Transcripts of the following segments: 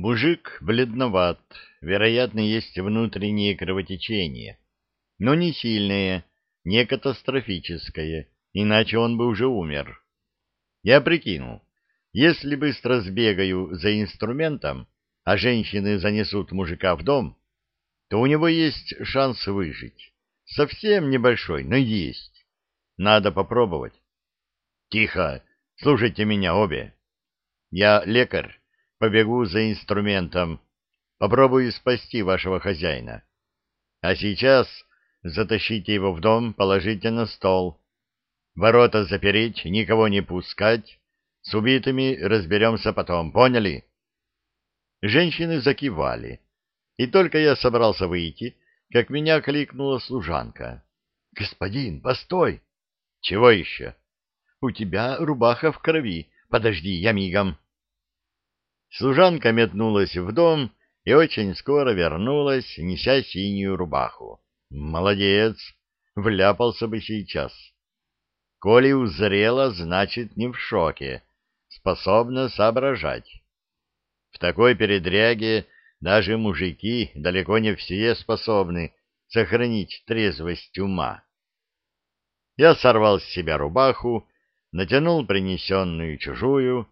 Мужик бледноват, вероятно, есть внутреннее кровотечение, но не сильное, не катастрофическое, иначе он бы уже умер. Я прикинул, если быстро сбегаю за инструментом, а женщины занесут мужика в дом, то у него есть шанс выжить. Совсем небольшой, но есть. Надо попробовать. Тихо, слушайте меня обе. Я лекарь, побегу за инструментом, попробую спасти вашего хозяина. А сейчас затащите его в дом, положите на стол. Ворота запереть, никого не пускать. С убитыми разберемся потом, поняли? Женщины закивали. И только я собрался выйти, как меня кликнула служанка. — Господин, постой! — Чего еще? — У тебя рубаха в крови. Подожди, я мигом. Служанка метнулась в дом и очень скоро вернулась, неся синюю рубаху. Молодец! Вляпался бы сейчас. Коли узрела, значит, не в шоке, способна соображать. В такой передряге даже мужики далеко не все способны сохранить трезвость ума. Я сорвал с себя рубаху, натянул принесенную чужую,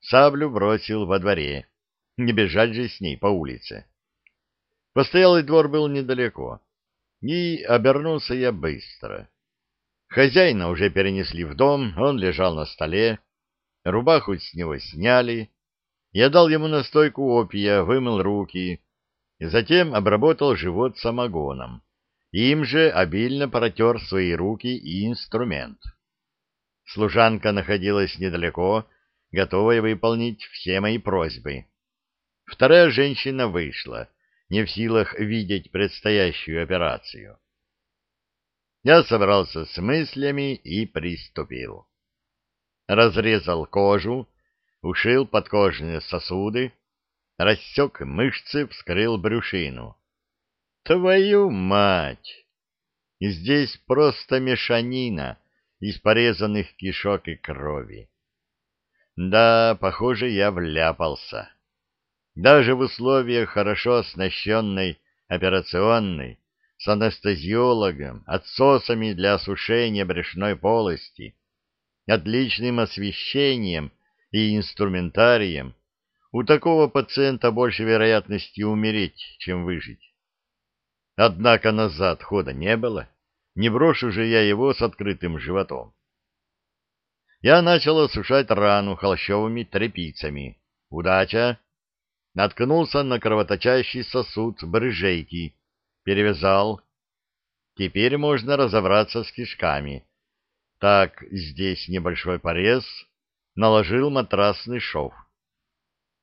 саблю бросил во дворе. Не бежать же с ней по улице. Постоялый двор был недалеко, и обернулся я быстро. Хозяина уже перенесли в дом, он лежал на столе, рубаху с него сняли, я дал ему настойку опия, вымыл руки, и затем обработал живот самогоном. Им же обильно протер свои руки и инструмент. Служанка находилась недалеко, готовая выполнить все мои просьбы. Вторая женщина вышла, не в силах видеть предстоящую операцию. Я собрался с мыслями и приступил. Разрезал кожу, ушил подкожные сосуды, рассек мышцы, вскрыл брюшину. Твою мать! Здесь просто мешанина из порезанных кишок и крови. Да, похоже, я вляпался. Даже в условиях хорошо оснащенной операционной, с анестезиологом, отсосами для осушения брюшной полости, отличным освещением и инструментарием, у такого пациента больше вероятности умереть, чем выжить. Однако назад хода не было, не брошу же я его с открытым животом. Я начал осушать рану холщовыми тряпицами. Удача! Наткнулся на кровоточащий сосуд брыжейки, перевязал. Теперь можно разобраться с кишками. Так, здесь небольшой порез — наложил матрасный шов.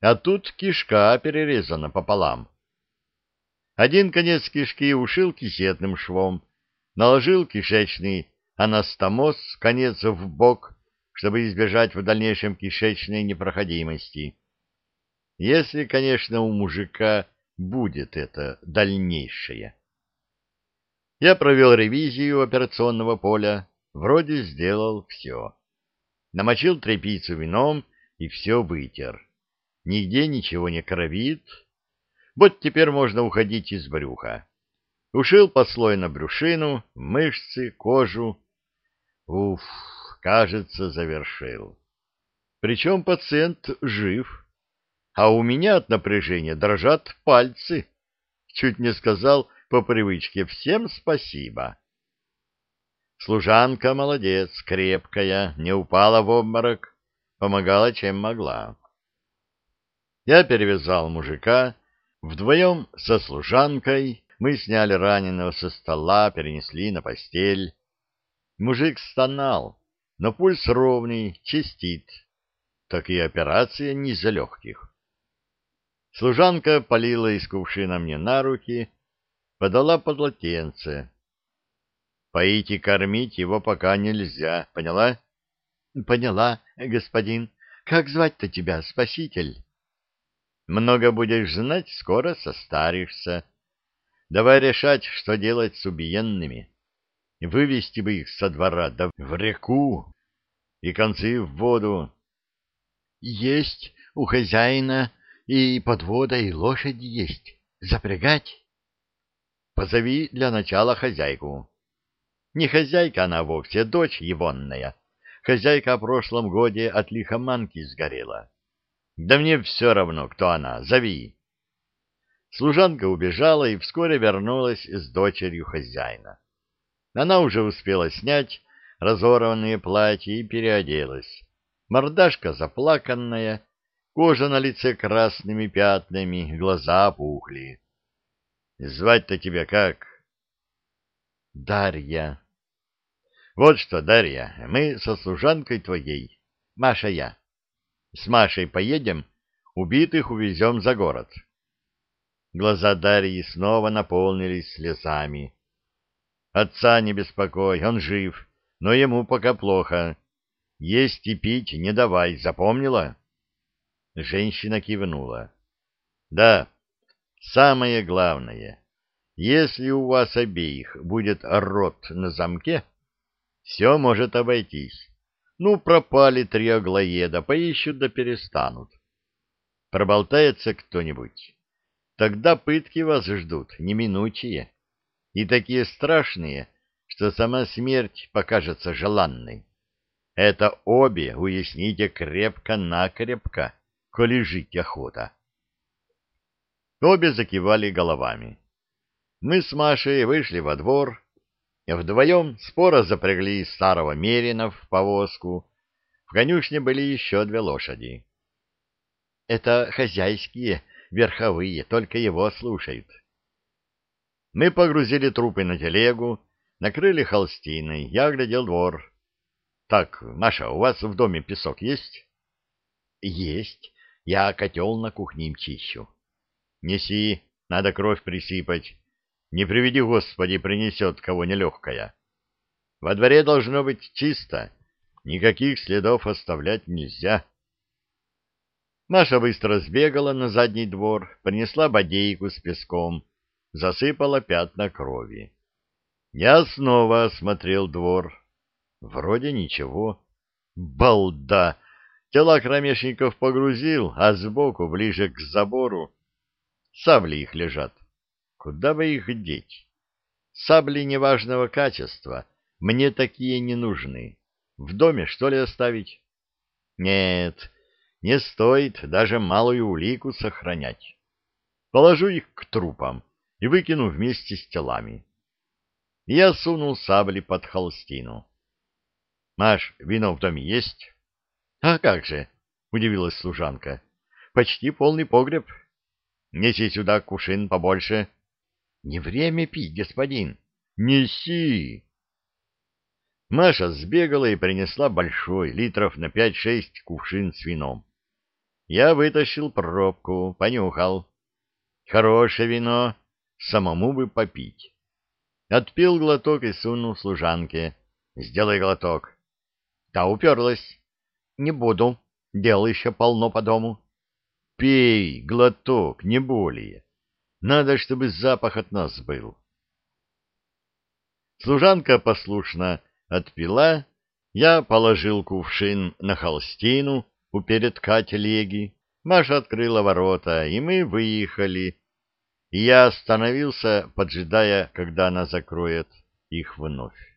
А тут кишка перерезана пополам. Один конец кишки ушил кисетным швом, наложил кишечный анастомоз, конец в бок, чтобы избежать в дальнейшем кишечной непроходимости. Если, конечно, у мужика будет это дальнейшее. Я провел ревизию операционного поля, вроде сделал все намочил тряпицу вином и все вытер. Нигде ничего не кровит. Вот теперь можно уходить из брюха. Ушил послойно брюшину, мышцы, кожу. Уф, кажется, завершил. Причем пациент жив, а у меня от напряжения дрожат пальцы. Чуть не сказал по привычке «всем спасибо». Служанка молодец, крепкая, не упала в обморок, помогала чем могла. Я перевязал мужика, вдвоем со служанкой мы сняли раненого со стола, перенесли на постель. Мужик стонал, но пульс ровный, чистит. Так и операция не за легких. Служанка полила из кувшина мне на руки, подала полотенце. Поить и кормить его пока нельзя, поняла? — Поняла, господин. Как звать-то тебя, спаситель? — Много будешь знать, скоро состаришься. Давай решать, что делать с убиенными. Вывести бы их со двора, да в реку, и концы в воду. — Есть у хозяина И подвода, и лошадь есть. Запрягать? Позови для начала хозяйку. Не хозяйка она вовсе, дочь егонная. Хозяйка о прошлом годе от лихоманки сгорела. Да мне все равно, кто она, зови. Служанка убежала и вскоре вернулась с дочерью хозяина. Она уже успела снять разорванные платья и переоделась. Мордашка заплаканная, кожа на лице красными пятнами, глаза опухли. — Звать-то тебя как? — Дарья. — Вот что, Дарья, мы со служанкой твоей, Маша я. С Машей поедем, убитых увезем за город. Глаза Дарьи снова наполнились слезами. Отца не беспокой, он жив, но ему пока плохо. Есть и пить не давай, запомнила? Женщина кивнула. Да, самое главное, если у вас обеих будет рот на замке, все может обойтись. Ну, пропали три аглоеда, поищут да перестанут. Проболтается кто-нибудь. Тогда пытки вас ждут, неминучие, и такие страшные, что сама смерть покажется желанной. Это обе уясните крепко-накрепко, коли жить охота. Обе закивали головами. Мы с Машей вышли во двор, и вдвоем споро запрягли старого Мерина в повозку. В конюшне были еще две лошади. Это хозяйские, верховые, только его слушают. Мы погрузили трупы на телегу, накрыли холстиной, я глядел двор. — Так, Маша, у вас в доме песок есть? — Есть. Я котел на кухне им чищу. — Неси, надо кровь присыпать. Не приведи, Господи, принесет кого нелегкая. Во дворе должно быть чисто, никаких следов оставлять нельзя. Маша быстро сбегала на задний двор, принесла бодейку с песком, засыпала пятна крови. Я снова осмотрел двор. Вроде ничего. Балда! Тела кромешников погрузил, а сбоку, ближе к забору, сабли их лежат. Куда бы их деть? Сабли неважного качества. Мне такие не нужны. В доме, что ли, оставить? Нет, не стоит даже малую улику сохранять. Положу их к трупам и выкину вместе с телами. Я сунул сабли под холстину. — Маш, вино в доме есть? — А как же? — удивилась служанка. — Почти полный погреб. — Неси сюда кувшин побольше. — Не время пить, господин. — Неси! Маша сбегала и принесла большой, литров на пять-шесть кувшин с вином. Я вытащил пробку, понюхал. Хорошее вино, самому бы попить. Отпил глоток и сунул служанке. «Сделай глоток». Та уперлась. «Не буду. Дел еще полно по дому». «Пей, глоток, не более. Надо, чтобы запах от нас был». Служанка послушно отпила, я положил кувшин на холстину у передка телеги, Маша открыла ворота, и мы выехали, и я остановился, поджидая, когда она закроет их вновь.